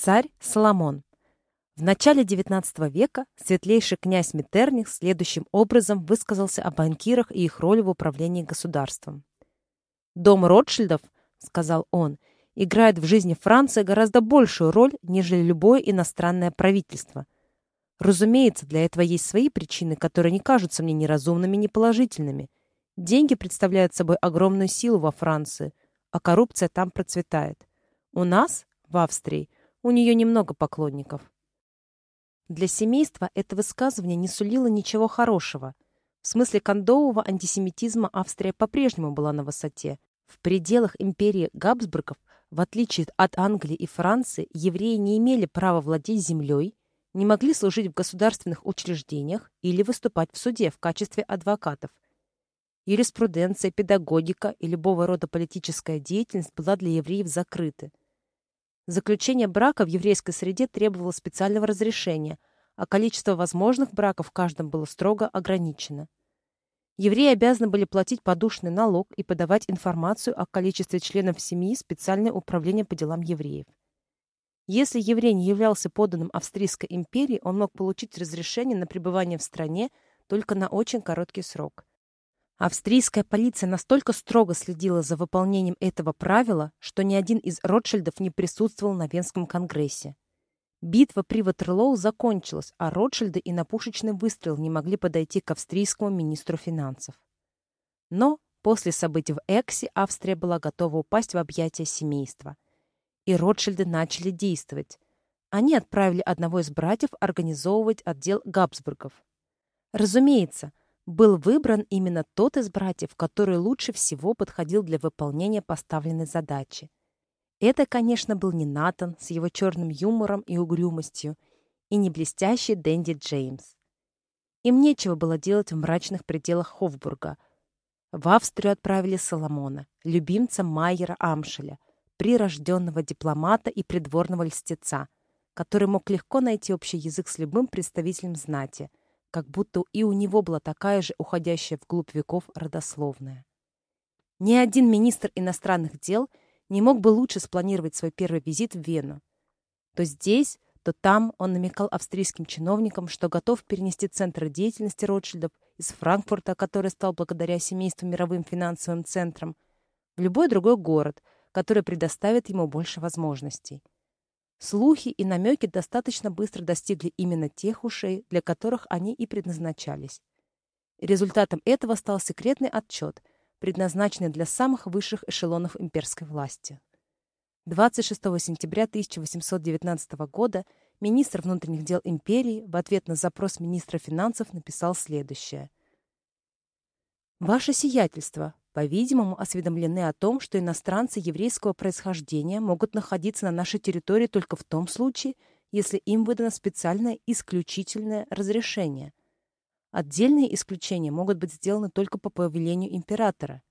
Царь Соломон. В начале XIX века светлейший князь Метерних следующим образом высказался о банкирах и их роли в управлении государством. «Дом Ротшильдов, — сказал он, — играет в жизни Франции гораздо большую роль, нежели любое иностранное правительство. Разумеется, для этого есть свои причины, которые не кажутся мне ни разумными, ни положительными. Деньги представляют собой огромную силу во Франции, а коррупция там процветает. У нас, в Австрии, у нее немного поклонников. Для семейства это высказывание не сулило ничего хорошего. В смысле кондового антисемитизма Австрия по-прежнему была на высоте. В пределах империи Габсбургов, в отличие от Англии и Франции, евреи не имели права владеть землей, не могли служить в государственных учреждениях или выступать в суде в качестве адвокатов. Юриспруденция, педагогика и любого рода политическая деятельность была для евреев закрыты. Заключение брака в еврейской среде требовало специального разрешения, а количество возможных браков в каждом было строго ограничено. Евреи обязаны были платить подушный налог и подавать информацию о количестве членов семьи в специальное управление по делам евреев. Если еврей не являлся подданным Австрийской империи, он мог получить разрешение на пребывание в стране только на очень короткий срок. Австрийская полиция настолько строго следила за выполнением этого правила, что ни один из Ротшильдов не присутствовал на Венском конгрессе. Битва при Ватерлоу закончилась, а Ротшильды и на пушечный выстрел не могли подойти к австрийскому министру финансов. Но после событий в Эксе Австрия была готова упасть в объятия семейства. И Ротшильды начали действовать. Они отправили одного из братьев организовывать отдел Габсбургов. Разумеется, был выбран именно тот из братьев, который лучше всего подходил для выполнения поставленной задачи. Это, конечно, был не Натан с его черным юмором и угрюмостью, и не блестящий Дэнди Джеймс. Им нечего было делать в мрачных пределах Хофбурга. В Австрию отправили Соломона, любимца Майера Амшеля, прирожденного дипломата и придворного льстеца, который мог легко найти общий язык с любым представителем знати, как будто и у него была такая же уходящая вглубь веков родословная. Ни один министр иностранных дел не мог бы лучше спланировать свой первый визит в Вену. То здесь, то там он намекал австрийским чиновникам, что готов перенести центр деятельности Ротшильдов из Франкфурта, который стал благодаря семейству мировым финансовым центром, в любой другой город, который предоставит ему больше возможностей. Слухи и намеки достаточно быстро достигли именно тех ушей, для которых они и предназначались. Результатом этого стал секретный отчет, предназначенный для самых высших эшелонов имперской власти. 26 сентября 1819 года министр внутренних дел империи в ответ на запрос министра финансов написал следующее. «Ваше сиятельство, по-видимому, осведомлены о том, что иностранцы еврейского происхождения могут находиться на нашей территории только в том случае, если им выдано специальное исключительное разрешение. Отдельные исключения могут быть сделаны только по повелению императора.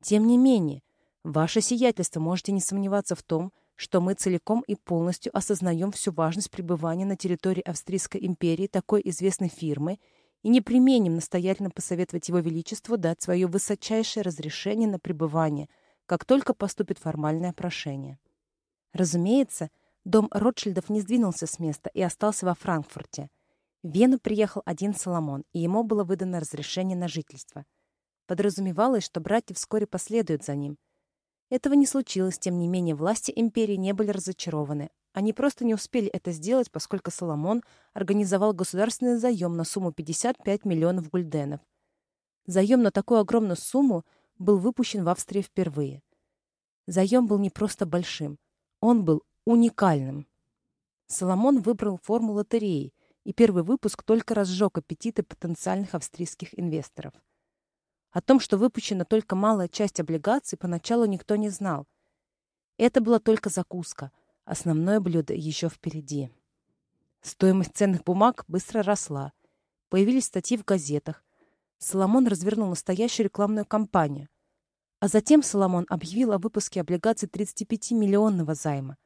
Тем не менее, ваше сиятельство можете не сомневаться в том, что мы целиком и полностью осознаем всю важность пребывания на территории Австрийской империи такой известной фирмы – и не применим настоятельно посоветовать Его Величеству дать свое высочайшее разрешение на пребывание, как только поступит формальное прошение. Разумеется, дом Ротшильдов не сдвинулся с места и остался во Франкфурте. В Вену приехал один Соломон, и ему было выдано разрешение на жительство. Подразумевалось, что братья вскоре последуют за ним. Этого не случилось, тем не менее власти империи не были разочарованы, они просто не успели это сделать, поскольку Соломон организовал государственный заем на сумму 55 миллионов гульденов. Заем на такую огромную сумму был выпущен в Австрии впервые. Заем был не просто большим, он был уникальным. Соломон выбрал форму лотереи, и первый выпуск только разжег аппетиты потенциальных австрийских инвесторов. О том, что выпущена только малая часть облигаций, поначалу никто не знал. Это была только закуска — Основное блюдо еще впереди. Стоимость ценных бумаг быстро росла. Появились статьи в газетах. Соломон развернул настоящую рекламную кампанию. А затем Соломон объявил о выпуске облигаций 35-миллионного займа.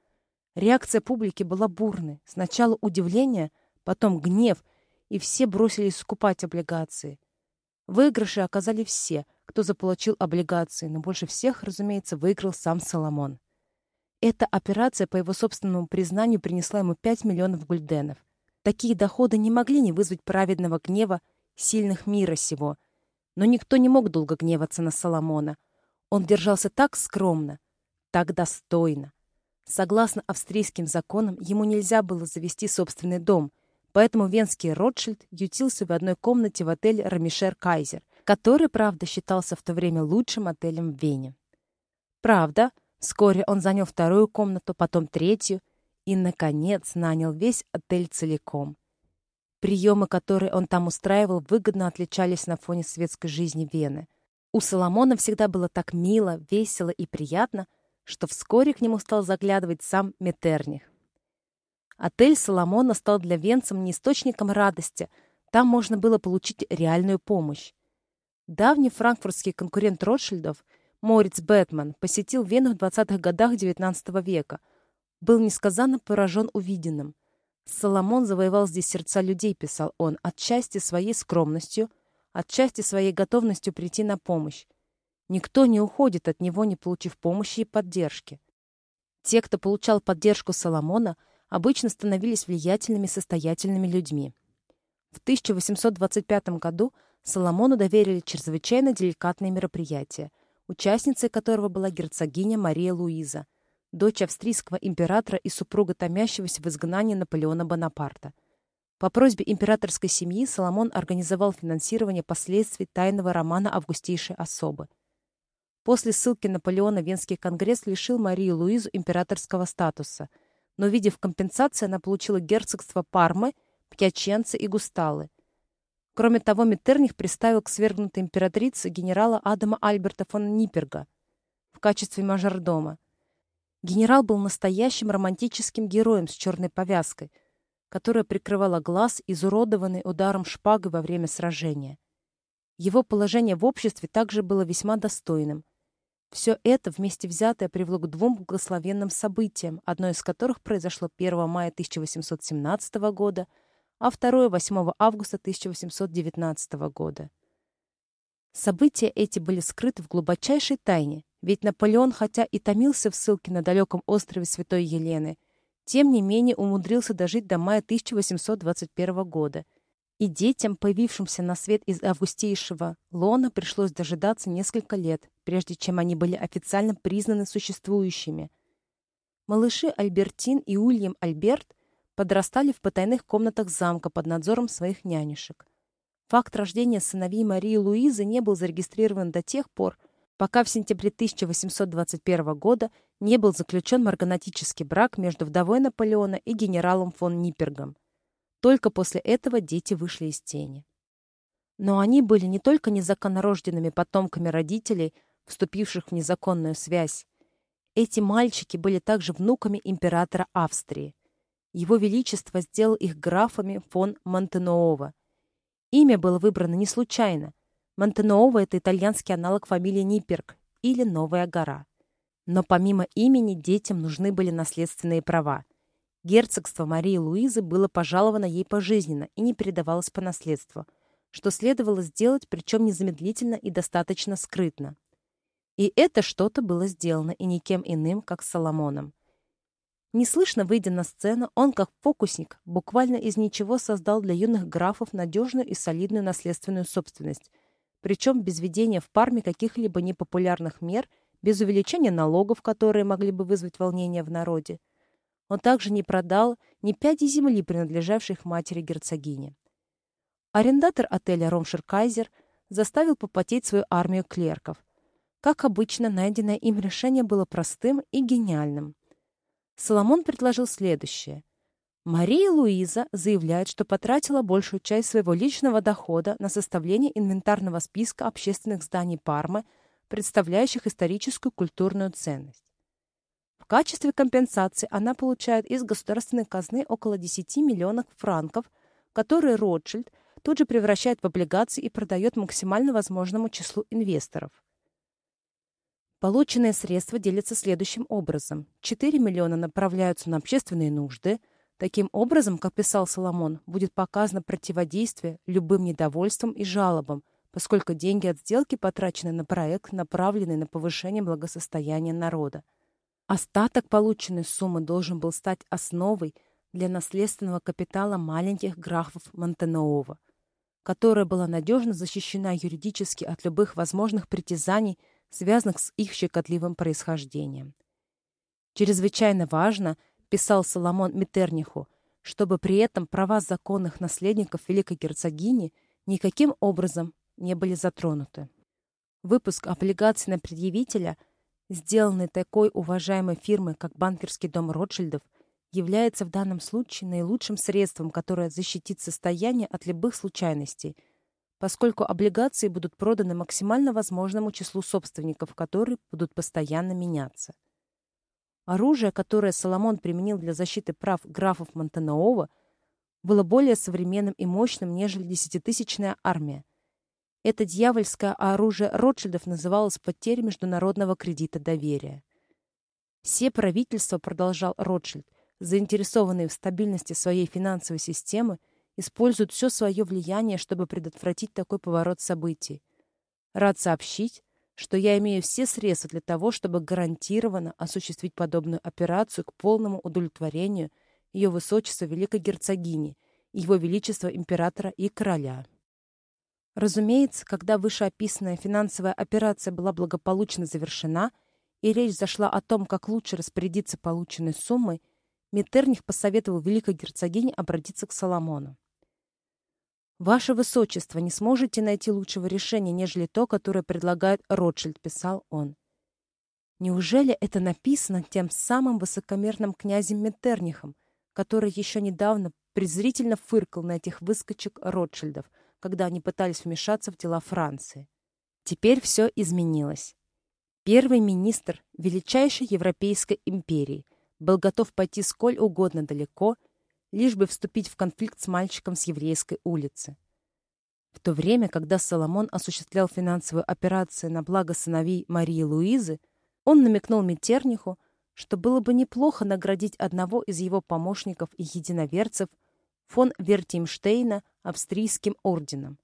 Реакция публики была бурной. Сначала удивление, потом гнев, и все бросились скупать облигации. Выигрыши оказали все, кто заполучил облигации, но больше всех, разумеется, выиграл сам Соломон. Эта операция, по его собственному признанию, принесла ему 5 миллионов гульденов. Такие доходы не могли не вызвать праведного гнева сильных мира сего. Но никто не мог долго гневаться на Соломона. Он держался так скромно, так достойно. Согласно австрийским законам, ему нельзя было завести собственный дом, поэтому венский Ротшильд ютился в одной комнате в отеле «Рамишер Кайзер», который, правда, считался в то время лучшим отелем в Вене. Правда, вскоре он занял вторую комнату, потом третью и, наконец, нанял весь отель целиком. Приемы, которые он там устраивал, выгодно отличались на фоне светской жизни Вены. У Соломона всегда было так мило, весело и приятно, что вскоре к нему стал заглядывать сам Метерних. Отель Соломона стал для венцам не источником радости, там можно было получить реальную помощь. Давний франкфуртский конкурент Ротшильдов, Мориц Бэтмен, посетил Вену в 20-х годах XIX века, был несказанно поражен увиденным. Соломон завоевал здесь сердца людей, писал он, отчасти своей скромностью, отчасти своей готовностью прийти на помощь. Никто не уходит от него, не получив помощи и поддержки. Те, кто получал поддержку Соломона, обычно становились влиятельными состоятельными людьми. В 1825 году Соломону доверили чрезвычайно деликатное мероприятие, участницей которого была герцогиня Мария Луиза, дочь австрийского императора и супруга томящегося в изгнании Наполеона Бонапарта. По просьбе императорской семьи Соломон организовал финансирование последствий тайного романа августейшей особы. После ссылки Наполеона Венский конгресс лишил Марию Луизу императорского статуса, но, видев компенсацию, она получила герцогство Пармы, Пьяченцы и Густалы. Кроме того, Меттерних приставил к свергнутой императрице генерала Адама Альберта фон Ниперга в качестве мажордома. Генерал был настоящим романтическим героем с черной повязкой, которая прикрывала глаз, изуродованный ударом шпагы во время сражения. Его положение в обществе также было весьма достойным. Все это вместе взятое привело к двум благословенным событиям, одно из которых произошло 1 мая 1817 года, а второе 8 августа 1819 года. События эти были скрыты в глубочайшей тайне, ведь Наполеон, хотя и томился в ссылке на далеком острове Святой Елены, тем не менее умудрился дожить до мая 1821 года. И детям, появившимся на свет из августейшего лона, пришлось дожидаться несколько лет, прежде чем они были официально признаны существующими. Малыши Альбертин и Ульям Альберт подрастали в потайных комнатах замка под надзором своих нянюшек. Факт рождения сыновей Марии Луизы не был зарегистрирован до тех пор, пока в сентябре 1821 года не был заключен марганатический брак между вдовой Наполеона и генералом фон Ниппергом. Только после этого дети вышли из тени. Но они были не только незаконнорожденными потомками родителей, вступивших в незаконную связь. Эти мальчики были также внуками императора Австрии. Его Величество сделал их графами фон Монтенуова. Имя было выбрано не случайно – Монтенуово — это итальянский аналог фамилии Нипперг или Новая гора. Но помимо имени детям нужны были наследственные права. Герцогство Марии Луизы было пожаловано ей пожизненно и не передавалось по наследству, что следовало сделать, причем незамедлительно и достаточно скрытно. И это что-то было сделано и никем иным, как Соломоном. Неслышно выйдя на сцену, он, как фокусник, буквально из ничего создал для юных графов надежную и солидную наследственную собственность – причем без введения в Парме каких-либо непопулярных мер, без увеличения налогов, которые могли бы вызвать волнение в народе. Он также не продал ни пяди земли, принадлежавшей их матери герцогине. Арендатор отеля «Ромшир Кайзер» заставил попотеть свою армию клерков. Как обычно, найденное им решение было простым и гениальным. Соломон предложил следующее – Мария Луиза заявляет, что потратила большую часть своего личного дохода на составление инвентарного списка общественных зданий Пармы, представляющих историческую культурную ценность. В качестве компенсации она получает из государственной казны около 10 миллионов франков, которые Ротшильд тут же превращает в облигации и продает максимально возможному числу инвесторов. Полученные средства делятся следующим образом. 4 миллиона направляются на общественные нужды – Таким образом, как писал Соломон, будет показано противодействие любым недовольствам и жалобам, поскольку деньги от сделки потрачены на проект, направленный на повышение благосостояния народа. Остаток полученной суммы должен был стать основой для наследственного капитала маленьких графов Монтенеова, которая была надежно защищена юридически от любых возможных притязаний, связанных с их щекотливым происхождением. Чрезвычайно важно, писал Соломон Метерниху, чтобы при этом права законных наследников великой герцогини никаким образом не были затронуты. Выпуск облигаций на предъявителя – сделанный такой уважаемой фирмой, как банкерский дом Ротшильдов, является в данном случае наилучшим средством, которое защитит состояние от любых случайностей, поскольку облигации будут проданы максимально возможному числу собственников, которые будут постоянно меняться. Оружие, которое Соломон применил для защиты прав графов Монтанеова, было более современным и мощным, нежели десятитысячная армия – это дьявольское оружие Ротшильдов называлось потерей международного кредита доверия. Все правительства, продолжал Ротшильд, заинтересованные в стабильности своей финансовой системы, используют все свое влияние, чтобы предотвратить такой поворот событий. Рад сообщить, что я имею все средства для того, чтобы гарантированно осуществить подобную операцию к полному удовлетворению Ее Высочества Великой Герцогини, Его Величества Императора и Короля. Разумеется, когда вышеописанная финансовая операция была благополучно завершена и речь зашла о том, как лучше распорядиться полученной суммой, Метерних посоветовал великой герцогине обратиться к Соломону. «Ваше Высочество, не сможете найти лучшего решения, нежели то, которое предлагает Ротшильд», — писал он. Неужели это написано тем самым высокомерным князем Метернихом, который еще недавно презрительно фыркал на этих выскочек Ротшильдов — когда они пытались вмешаться в дела Франции. Теперь все изменилось. Первый министр величайшей Европейской империи был готов пойти сколь угодно далеко, лишь бы вступить в конфликт с мальчиком с еврейской улицы. В то время, когда Соломон осуществлял финансовую операцию на благо сыновей Марии Луизы, он намекнул Метерниху, что было бы неплохо наградить одного из его помощников и единоверцев – фон Вертимштейна австрийским орденом.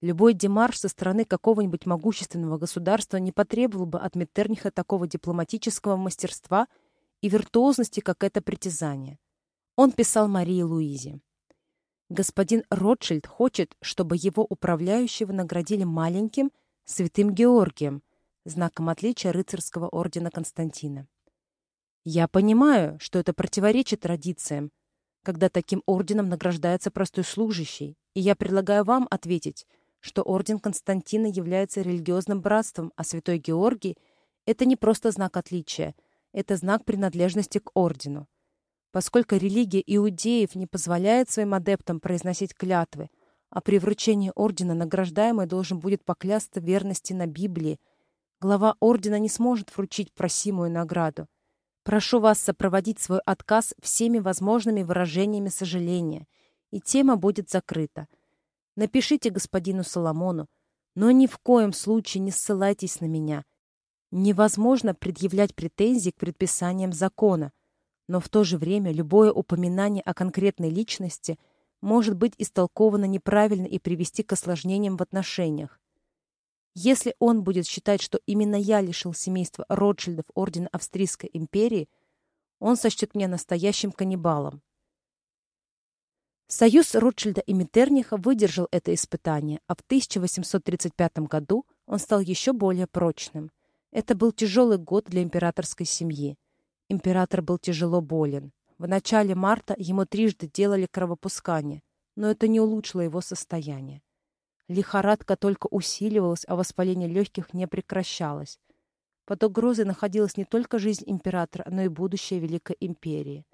Любой демарш со стороны какого-нибудь могущественного государства не потребовал бы от Меттерниха такого дипломатического мастерства и виртуозности, как это притязание. Он писал Марии Луизе. «Господин Ротшильд хочет, чтобы его управляющего наградили маленьким святым Георгием, знаком отличия рыцарского ордена Константина. Я понимаю, что это противоречит традициям, когда таким орденом награждается простой служащий, и я предлагаю вам ответить, что орден Константина является религиозным братством, а святой Георгий — это не просто знак отличия, это знак принадлежности к ордену. Поскольку религия иудеев не позволяет своим адептам произносить клятвы, а при вручении ордена награждаемый должен будет поклясться верности на Библии, глава ордена не сможет вручить просимую награду. Прошу вас сопроводить свой отказ всеми возможными выражениями сожаления, и тема будет закрыта. Напишите господину Соломону, но ни в коем случае не ссылайтесь на меня. Невозможно предъявлять претензии к предписаниям закона, но в то же время любое упоминание о конкретной личности может быть истолковано неправильно и привести к осложнениям в отношениях. Если он будет считать, что именно я лишил семейства Ротшильдов ордена Австрийской империи, он сочтет меня настоящим каннибалом. Союз Ротшильда и Меттерниха выдержал это испытание, а в 1835 году он стал еще более прочным. Это был тяжелый год для императорской семьи. Император был тяжело болен. В начале марта ему трижды делали кровопускание, но это не улучшило его состояние. Лихорадка только усиливалась, а воспаление легких не прекращалось. Под угрозой находилась не только жизнь императора, но и будущее Великой империи.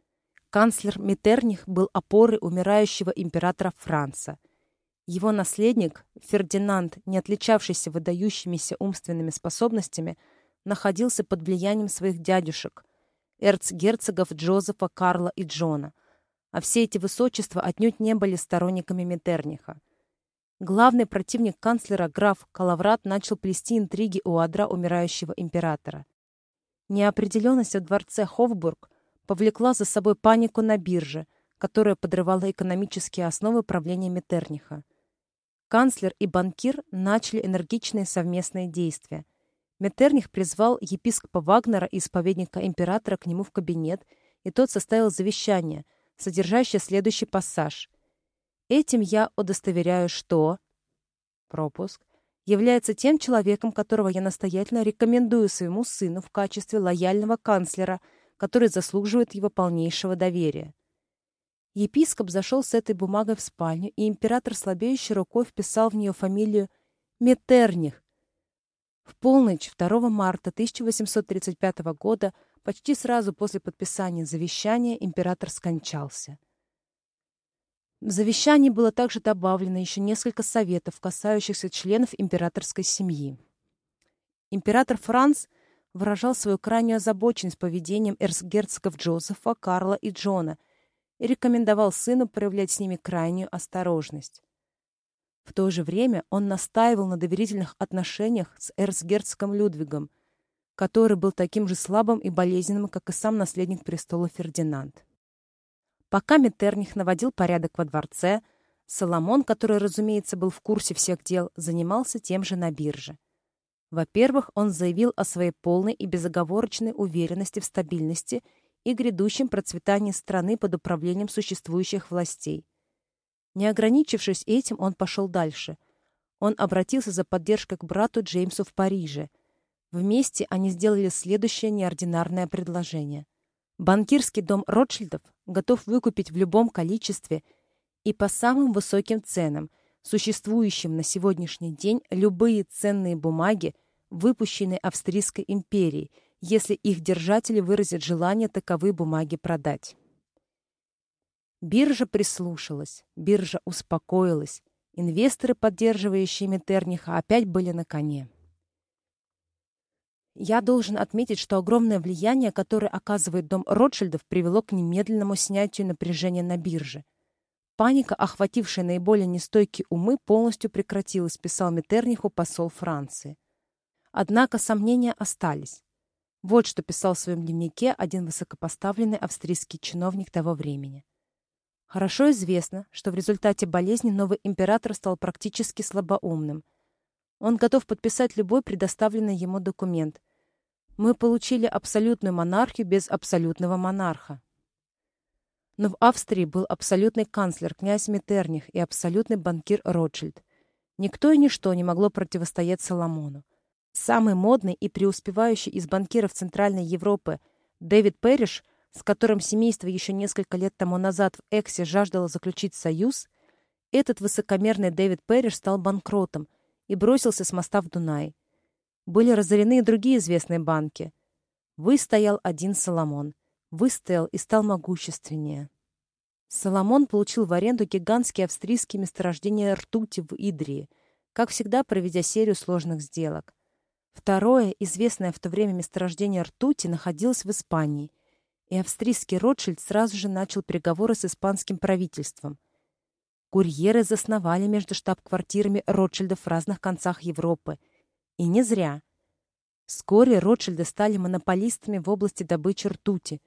Канцлер Меттерних был опорой умирающего императора Франца. Его наследник, Фердинанд, не отличавшийся выдающимися умственными способностями, находился под влиянием своих дядюшек, эрцгерцогов Джозефа, Карла и Джона, а все эти высочества отнюдь не были сторонниками Меттерниха. Главный противник канцлера граф Калаврат начал плести интриги у адра умирающего императора. Неопределенность в дворце Хофбург повлекла за собой панику на бирже, которая подрывала экономические основы правления Метерниха. Канцлер и банкир начали энергичные совместные действия. Метерних призвал епископа Вагнера и исповедника императора к нему в кабинет, и тот составил завещание, содержащее следующий пассаж. «Этим я удостоверяю, что...» Пропуск. «Является тем человеком, которого я настоятельно рекомендую своему сыну в качестве лояльного канцлера, который заслуживает его полнейшего доверия». Епископ зашел с этой бумагой в спальню, и император слабеющей рукой вписал в нее фамилию Метерних. В полночь 2 марта 1835 года, почти сразу после подписания завещания, император скончался. В завещании было также добавлено еще несколько советов, касающихся членов императорской семьи. Император Франц выражал свою крайнюю озабоченность поведением эрцгерцогов Джозефа, Карла и Джона – и рекомендовал сыну проявлять с ними крайнюю осторожность. В то же время он настаивал на доверительных отношениях с эрцгерцогом Людвигом, который был таким же слабым и болезненным, как и сам наследник престола Фердинанд. Пока Метерних наводил порядок во дворце, Соломон, который, разумеется, был в курсе всех дел, занимался тем же на бирже. Во-первых, он заявил о своей полной и безоговорочной уверенности в стабильности и грядущем процветании страны под управлением существующих властей. Не ограничившись этим, он пошел дальше. Он обратился за поддержкой к брату Джеймсу в Париже. Вместе они сделали следующее неординарное предложение. Банкирский дом Ротшильдов готов выкупить в любом количестве и по самым высоким ценам, существующим на сегодняшний день, любые ценные бумаги, выпущенные Австрийской империей – если их держатели выразят желание таковые бумаги продать. Биржа прислушалась, биржа успокоилась. Инвесторы, поддерживающие Метерниха, опять были на коне. Я должен отметить, что огромное влияние, которое оказывает дом Ротшильдов, привело к немедленному снятию напряжения на бирже. Паника, охватившая наиболее нестойкие умы, полностью прекратилась, писал Метерниху посол Франции. Однако сомнения остались. Вот что писал в своем дневнике один высокопоставленный австрийский чиновник того времени. Хорошо известно, что в результате болезни новый император стал практически слабоумным. Он готов подписать любой предоставленный ему документ. Мы получили абсолютную монархию без абсолютного монарха. Но в Австрии был абсолютный канцлер, князь Метерних и абсолютный банкир Ротшильд. Никто и ничто не могло противостоять Соломону. Самый модный и преуспевающий из банкиров Центральной Европы Дэвид Пэриш, с которым семейство еще несколько лет тому назад в Эксе жаждало заключить союз, этот высокомерный Дэвид Пэриш стал банкротом и бросился с моста в Дунай. Были разорены и другие известные банки. Выстоял один Соломон. Выстоял и стал могущественнее. Соломон получил в аренду гигантские австрийские месторождения ртути в Идрии, как всегда проведя серию сложных сделок. Второе, известное в то время месторождение ртути, находилось в Испании, и австрийский Ротшильд сразу же начал переговоры с испанским правительством. Курьеры засновали между штаб-квартирами Ротшильдов в разных концах Европы. И не зря. Вскоре Ротшильды стали монополистами в области добычи ртути.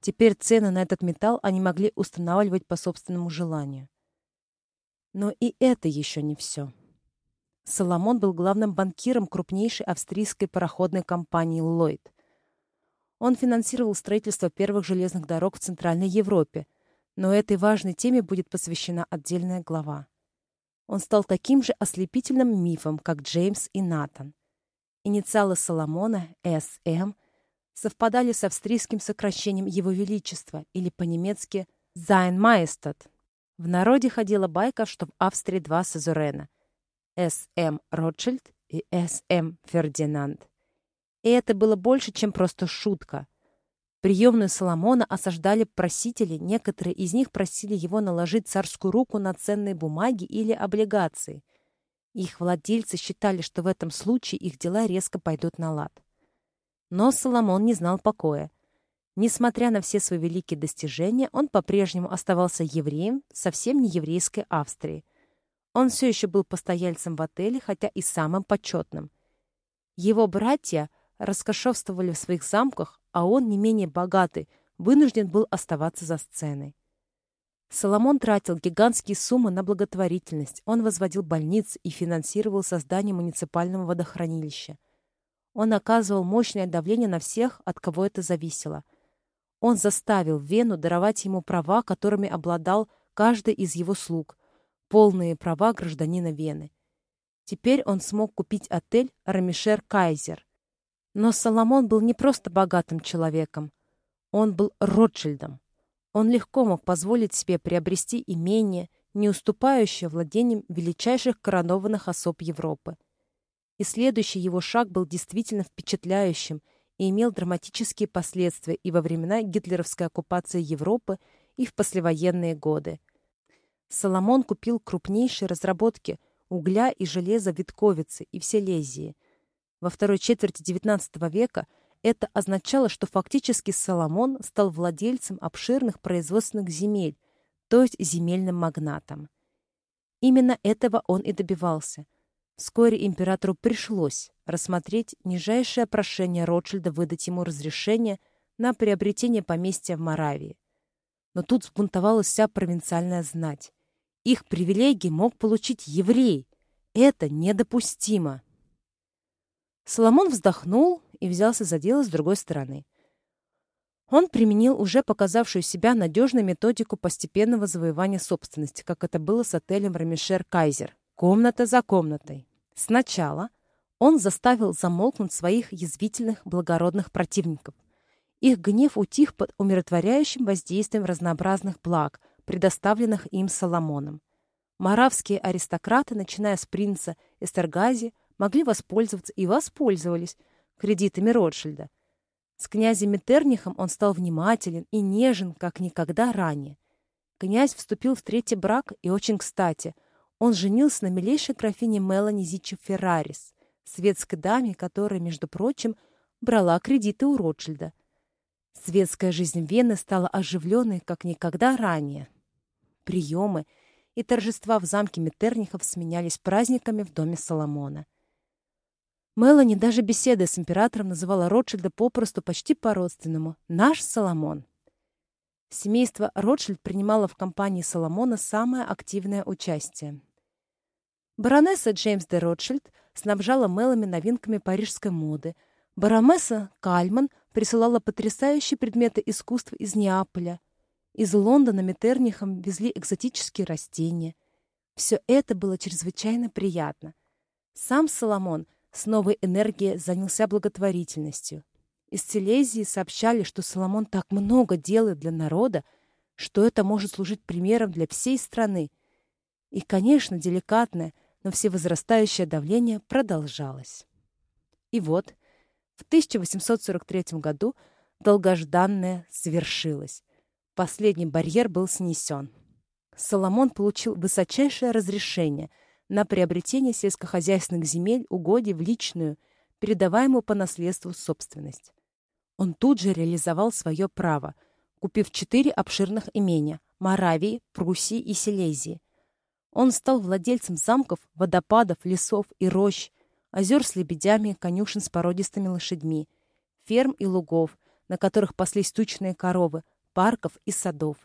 Теперь цены на этот металл они могли устанавливать по собственному желанию. Но и это еще не все. Соломон был главным банкиром крупнейшей австрийской пароходной компании «Ллойд». Он финансировал строительство первых железных дорог в Центральной Европе, но этой важной теме будет посвящена отдельная глава. Он стал таким же ослепительным мифом, как Джеймс и Натан. Инициалы Соломона, СМ, совпадали с австрийским сокращением Его Величества, или по-немецки «Sein Majestad». В народе ходила байка, что в Австрии два Сазурена — с.М. Ротшильд и С.М. Фердинанд. И это было больше, чем просто шутка. Приемную Соломона осаждали просители, некоторые из них просили его наложить царскую руку на ценные бумаги или облигации. Их владельцы считали, что в этом случае их дела резко пойдут на лад. Но Соломон не знал покоя. Несмотря на все свои великие достижения, он по-прежнему оставался евреем совсем не еврейской Австрии – он все еще был постояльцем в отеле, хотя и самым почетным. Его братья роскошевствовали в своих замках, а он, не менее богатый, вынужден был оставаться за сценой. Соломон тратил гигантские суммы на благотворительность, он возводил больницы и финансировал создание муниципального водохранилища. Он оказывал мощное давление на всех, от кого это зависело. Он заставил Вену даровать ему права, которыми обладал каждый из его слуг, полные права гражданина Вены. Теперь он смог купить отель «Рамишер Кайзер». Но Соломон был не просто богатым человеком. Он был Ротшильдом. Он легко мог позволить себе приобрести имение, не уступающее владением величайших коронованных особ Европы. И следующий его шаг был действительно впечатляющим и имел драматические последствия и во времена гитлеровской оккупации Европы, и в послевоенные годы. Соломон купил крупнейшие разработки угля и железа в Витковице и в Силезии. Во второй четверти XIX века это означало, что фактически Соломон стал владельцем обширных производственных земель, то есть земельным магнатом. Именно этого он и добивался. Вскоре императору пришлось рассмотреть нижайшее прошение Ротшильда выдать ему разрешение на приобретение поместья в Моравии. Но тут взбунтовалась вся провинциальная знать. Их привилегии мог получить еврей. Это недопустимо. Соломон вздохнул и взялся за дело с другой стороны. Он применил уже показавшую себя надежную методику постепенного завоевания собственности, как это было с отелем «Рамишер Кайзер», комната за комнатой. Сначала он заставил замолкнуть своих язвительных благородных противников. Их гнев утих под умиротворяющим воздействием разнообразных благ, предоставленных им Соломоном. Моравские аристократы, начиная с принца Эстергази, могли воспользоваться и воспользовались кредитами Ротшильда. С князем Метернихом он стал внимателен и нежен, как никогда ранее. Князь вступил в третий брак, и очень кстати. Он женился на милейшей графине Мелани Зичи Феррарис, светской даме, которая, между прочим, брала кредиты у Ротшильда. Светская жизнь Вены стала оживленной, как никогда ранее. Приемы и торжества в замке Метернихов сменялись праздниками в доме Соломона. Мелани даже беседой с императором называла Ротшильда попросту почти по-родственному «наш Соломон». Семейство Ротшильд принимало в компании Соломона самое активное участие. Баронесса Джеймс де Ротшильд снабжала Мелами новинками парижской моды. Баронесса Кальман присылала потрясающие предметы искусства из Неаполя. Из Лондона Метернихам везли экзотические растения. Все это было чрезвычайно приятно. Сам Соломон с новой энергией занялся благотворительностью. Из Силезии сообщали, что Соломон так много делает для народа, что это может служить примером для всей страны. И, конечно, деликатное, но всевозрастающее давление продолжалось. И вот, в 1843 году долгожданное свершилось. Последний барьер был снесен. Соломон получил высочайшее разрешение – на приобретение сельскохозяйственных земель угодий в личную, передаваемую по наследству собственность. Он тут же реализовал свое право, купив четыре обширных имения – Моравии, Пруссии и Силезии. Он стал владельцем замков, водопадов, лесов и рощ, озер с лебедями, конюшен с породистыми лошадьми, ферм и лугов, на которых паслись тучные коровы, парков и садов.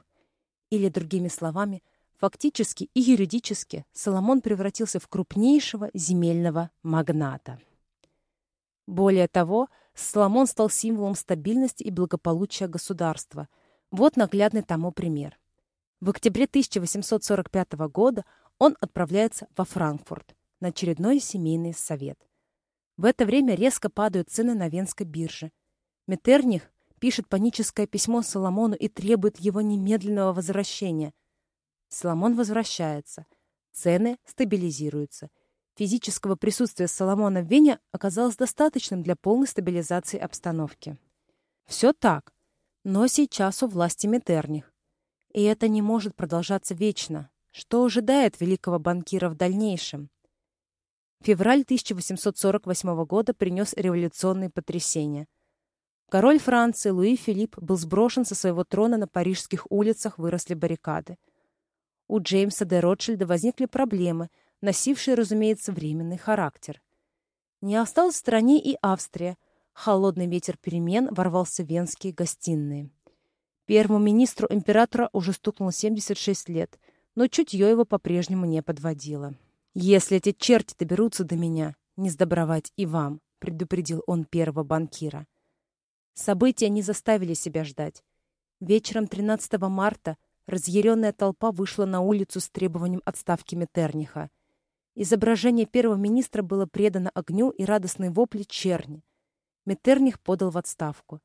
Или, другими словами, Фактически и юридически Соломон превратился в крупнейшего земельного магната. Более того, Соломон стал символом стабильности и благополучия государства. Вот наглядный тому пример. В октябре 1845 года он отправляется во Франкфурт на очередной семейный совет. В это время резко падают цены на Венской бирже. Метерних пишет паническое письмо Соломону и требует его немедленного возвращения – Соломон возвращается. Цены стабилизируются. Физического присутствия Соломона в Вене оказалось достаточным для полной стабилизации обстановки. Все так, но сейчас у власти Метерних. И это не может продолжаться вечно. Что ожидает великого банкира в дальнейшем? Февраль 1848 года принес революционные потрясения. Король Франции Луи Филипп был сброшен со своего трона на парижских улицах, выросли баррикады у Джеймса де Ротшильда возникли проблемы, носившие, разумеется, временный характер. Не осталась в стране и Австрия. Холодный ветер перемен ворвался в венские гостиные. Первому министру императора уже стукнуло 76 лет, но чутье его по-прежнему не подводило. «Если эти черти доберутся до меня, не сдобровать и вам», предупредил он первого банкира. События не заставили себя ждать. Вечером 13 марта разъяренная толпа вышла на улицу с требованием отставки Метерниха. Изображение первого министра было предано огню и радостной вопли черни. Метерних подал в отставку.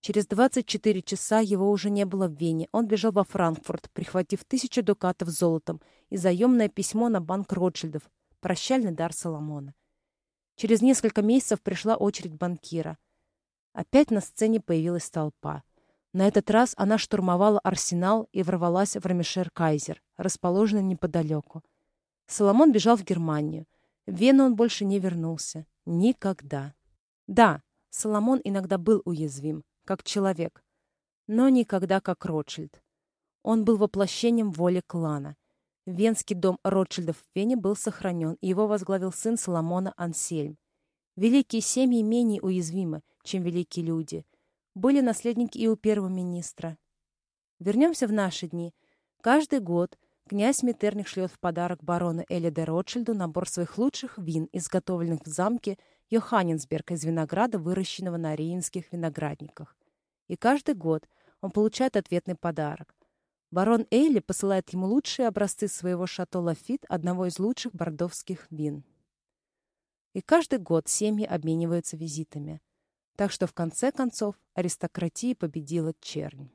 Через 24 часа его уже не было в Вене. Он бежал во Франкфурт, прихватив тысячу дукатов золотом и заемное письмо на банк Ротшильдов, прощальный дар Соломона. Через несколько месяцев пришла очередь банкира. Опять на сцене появилась толпа. На этот раз она штурмовала арсенал и ворвалась в Рамишер-Кайзер, расположенный неподалеку. Соломон бежал в Германию. В Вену он больше не вернулся. Никогда. Да, Соломон иногда был уязвим, как человек, но никогда как Ротшильд. Он был воплощением воли клана. Венский дом Ротшильдов в Вене был сохранен, и его возглавил сын Соломона Ансельм. Великие семьи менее уязвимы, чем великие люди. Были наследники и у первого министра. Вернемся в наши дни. Каждый год князь Метерник шлет в подарок барону Элли де Ротшильду набор своих лучших вин, изготовленных в замке Йоханнесберг из винограда, выращенного на рейнских виноградниках. И каждый год он получает ответный подарок. Барон Эйли посылает ему лучшие образцы своего шато Лафит, одного из лучших бордовских вин. И каждый год семьи обмениваются визитами. Так что в конце концов аристократия победила чернь.